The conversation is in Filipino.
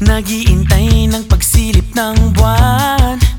Nagiintay ng pagsilip ng buwan.